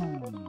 うん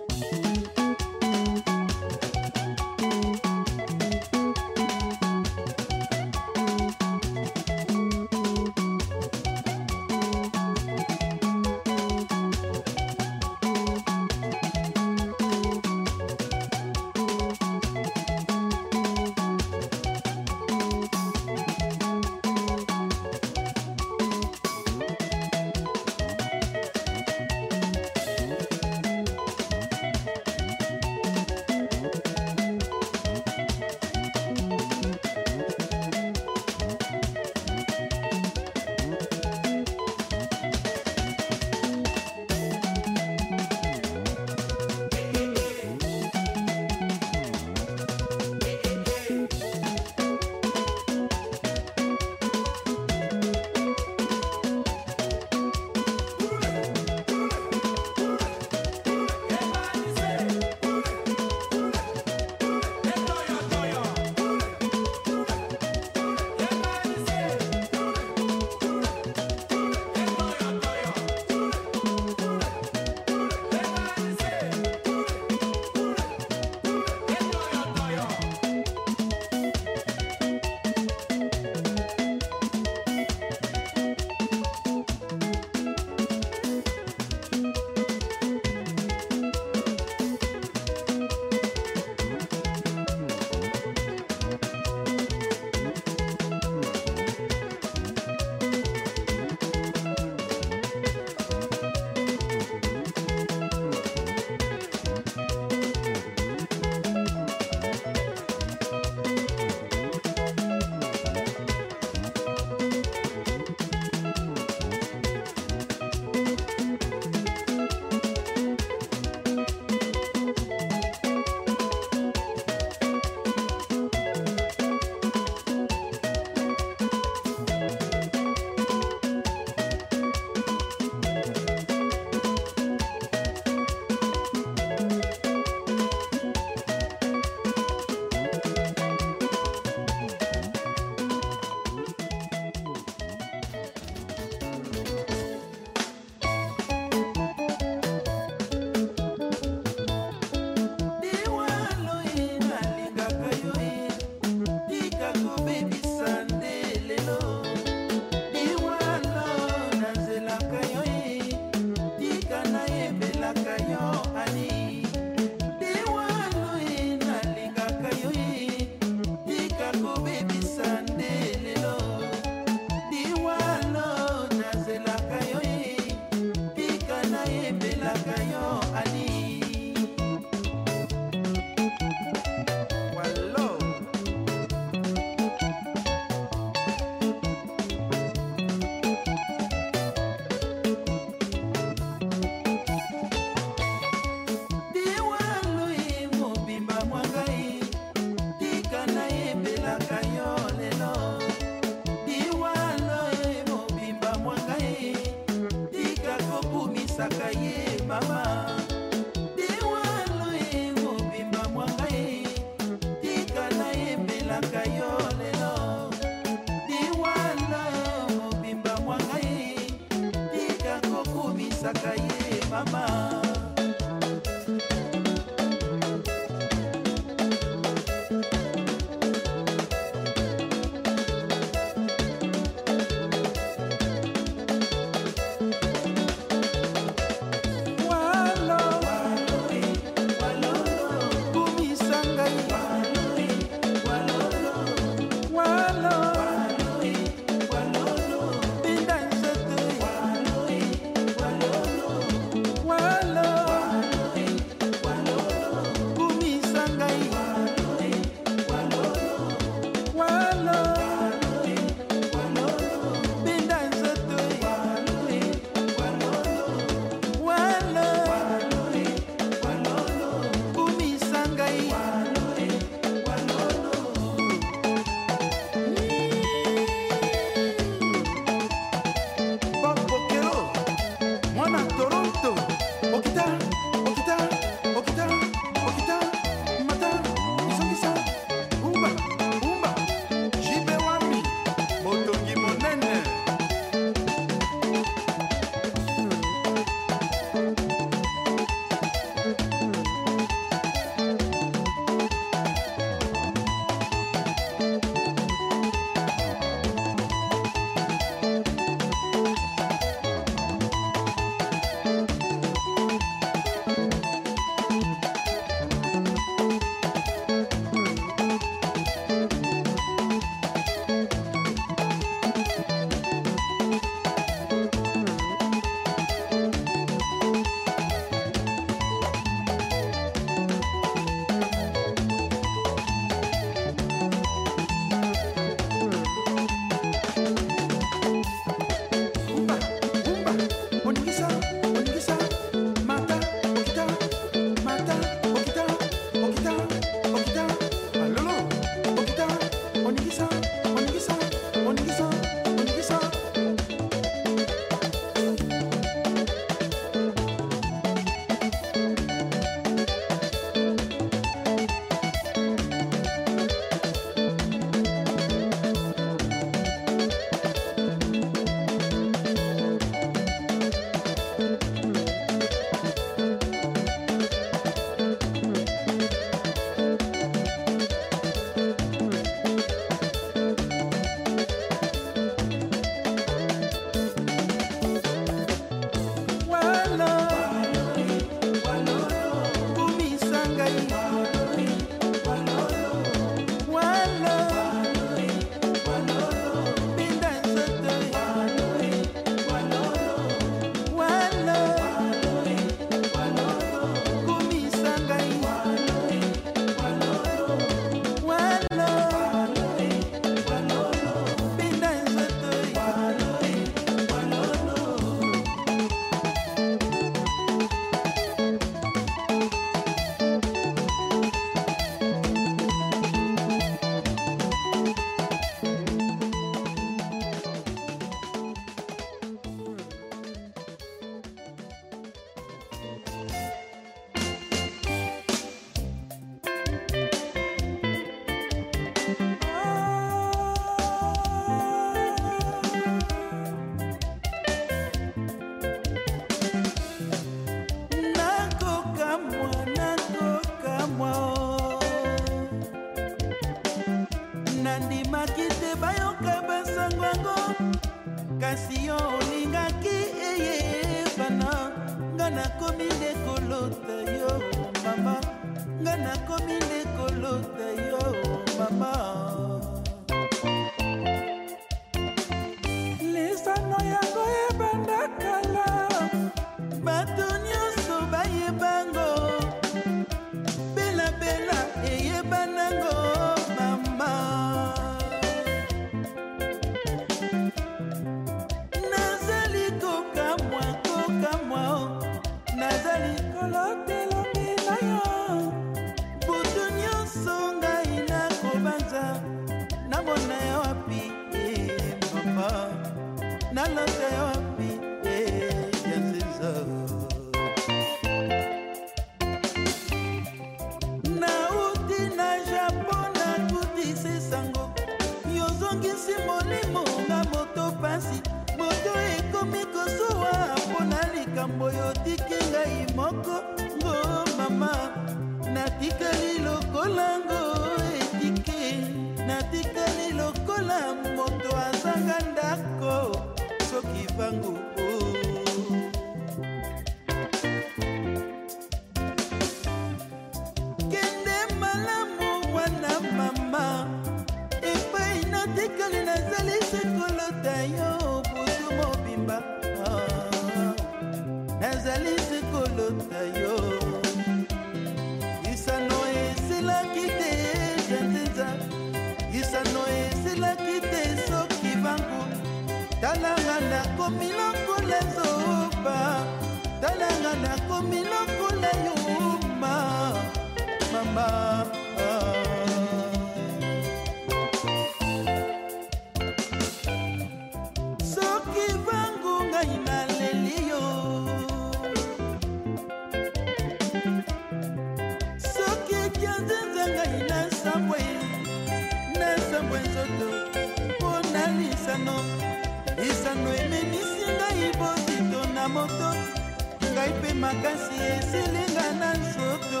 ngai mpe makasi esilinga na nzoto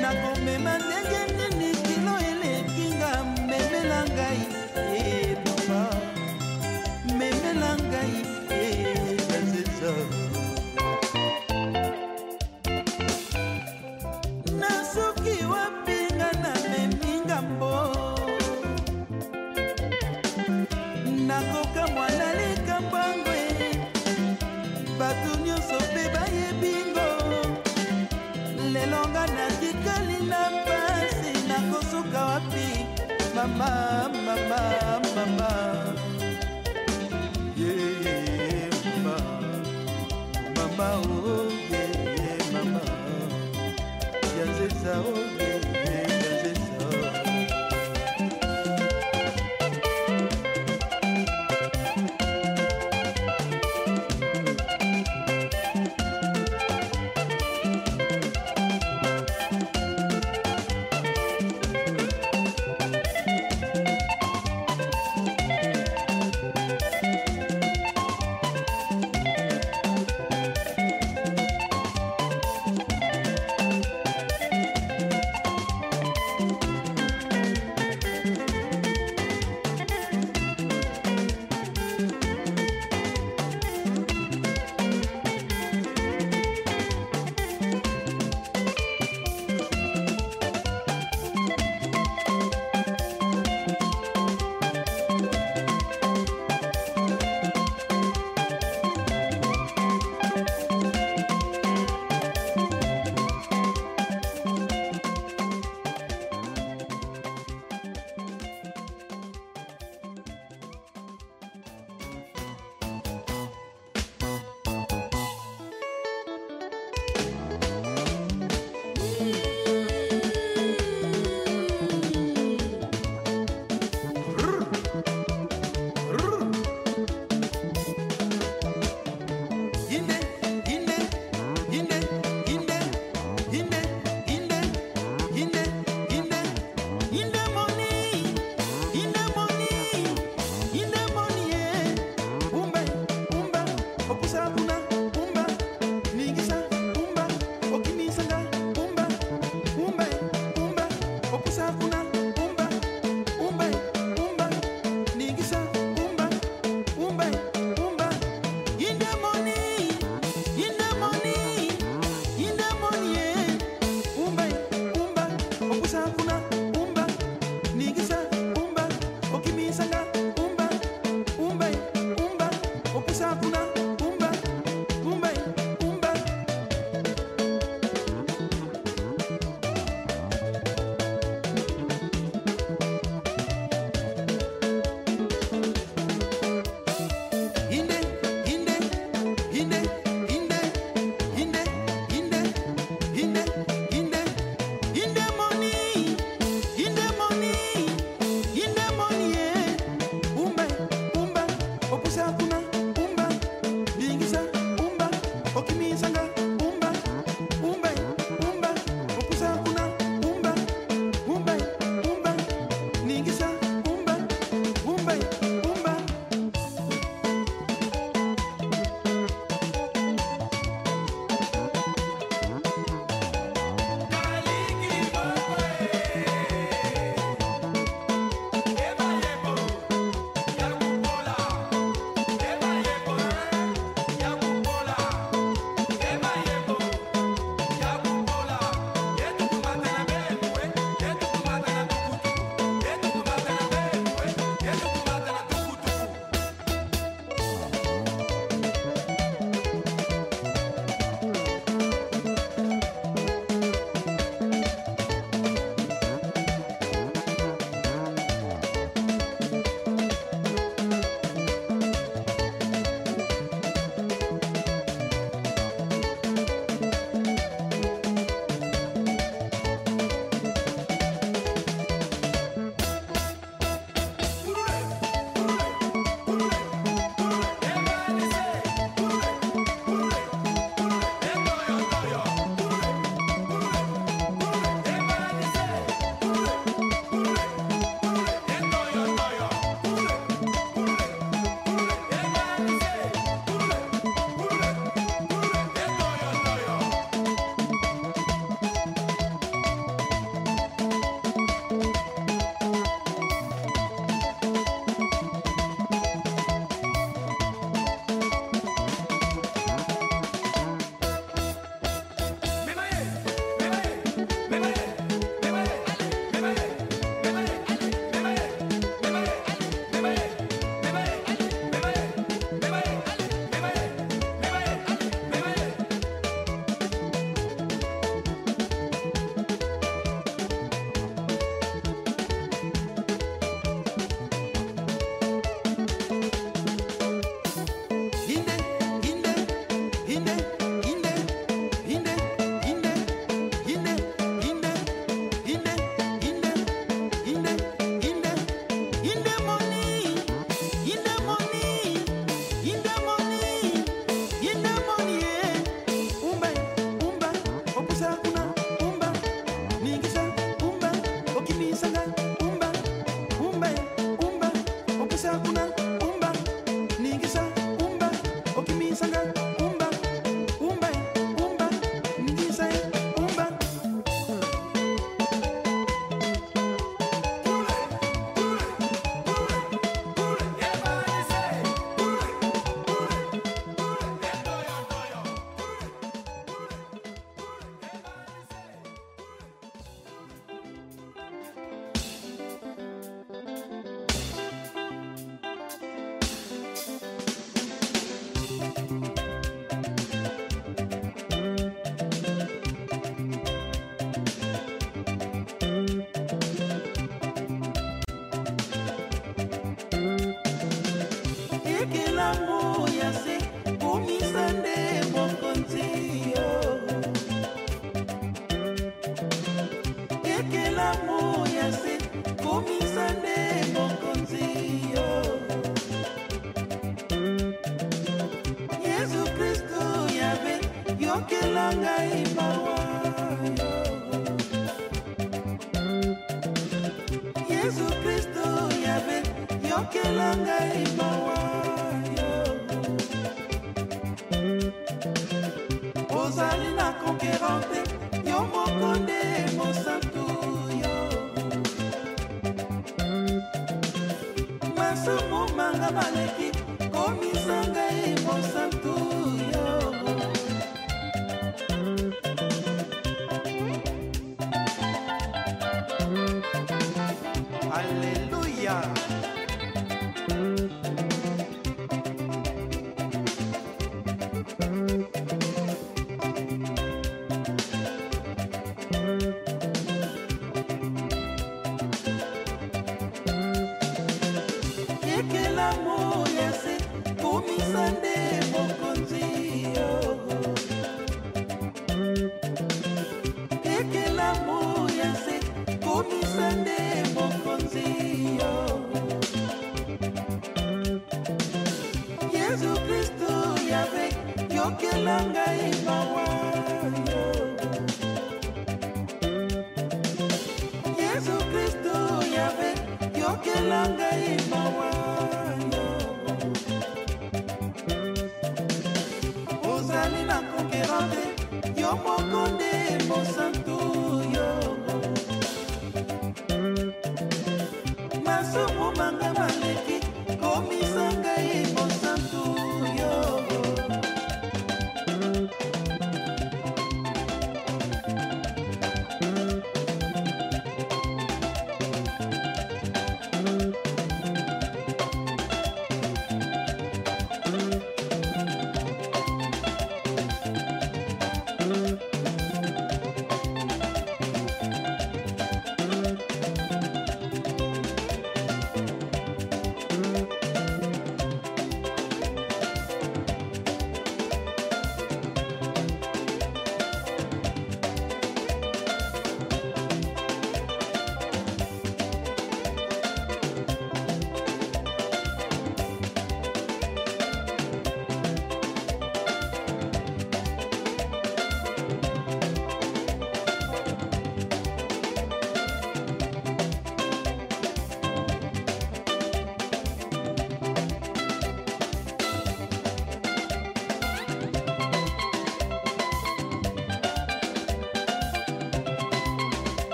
nakomema ndenge nini kilo elekinga memela ngai ebapa eh, memela ngai ezazeza eh, my la conquérante yo moko nde mosantu yo masumu manga maleki komisanga Jésus Kristo yawe yokela ngai mawa Jésus Kristo yawe yokela ngai mawa ozali na konkerande yo moko nde mosantu yo masumu manga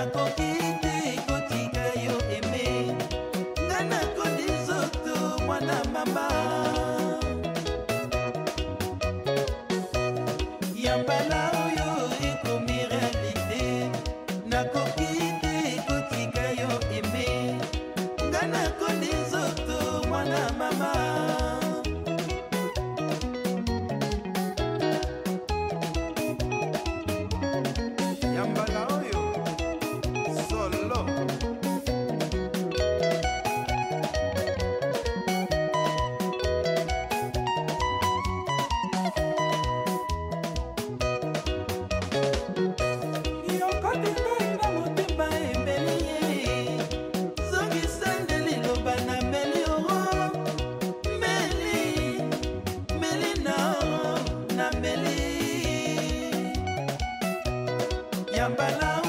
a coquita. Yambala.